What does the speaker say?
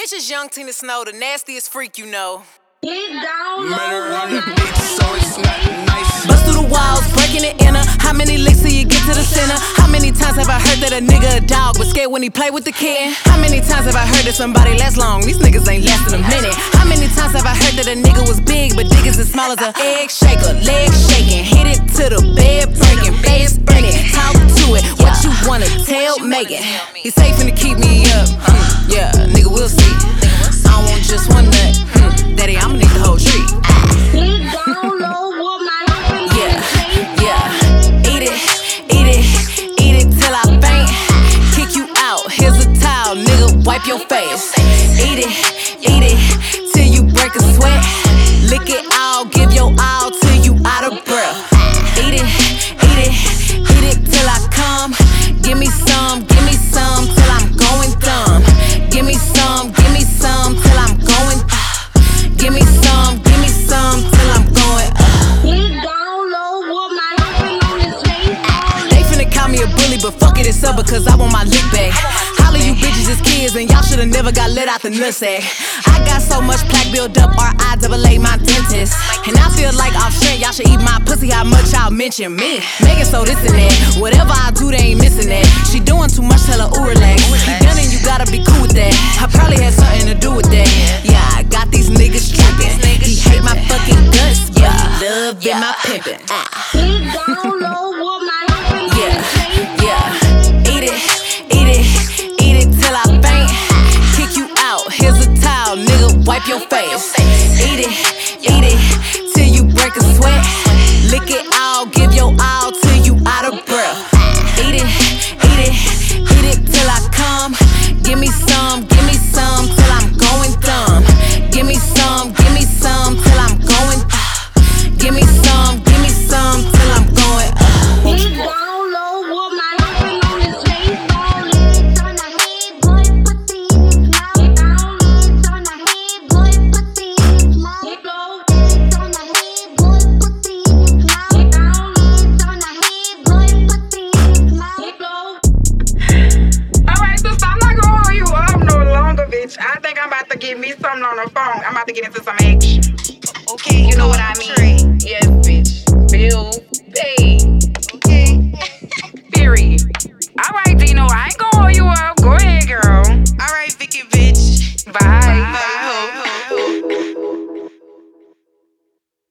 Bitch is young Tina Snow, the nastiest freak you know. Get down Murder low on the with so it's not nice. Bust through the walls, breaking the inner. How many licks till you get to the center? How many times have I heard that a nigga a dog was scared when he played with the kid? How many times have I heard that somebody lasts long? These niggas ain't lasting a minute. How many times have I heard that a nigga was big, but dick is as small as a egg shaker? Leg shaking, hit it to the bed wanna tell Megan? He's safe to keep me up. Hmm, yeah, nigga, we'll see. I don't want just one nut. Hmm, daddy, I'ma need the whole tree. Get down low with my happy Yeah, yeah. Eat it, eat it, eat it till I faint. Kick you out. Here's a towel, nigga. Wipe your face. Eat it, eat it call me a bully, but fuck it, it's up because I want my lick back. Holla, you bitches is kids, and y'all should've never got let out the nutsack. I got so much plaque built up, R.I. double A, my dentist. And I feel like off shit, y'all should eat my pussy, how much y'all mention me. Make it so this and that. Whatever I do, they ain't missing that. She doing too much, tell her, ooh, relax. You done and you gotta be cool with that. I probably had something to do with that. Yeah, I got these niggas tripping. He hate my fucking guts, yeah. He love in my pimpin'. Ah. Wipe your face. Eat it, eat it till you break a sweat. something on the phone. I'm about to get into some action. Okay, you know what I mean. Yes, bitch. Bill paid. Okay. Fury. All right, Dino, I ain't gonna hold you up. Go ahead, girl. All right, Vicky, bitch. Bye. Bye. Bye.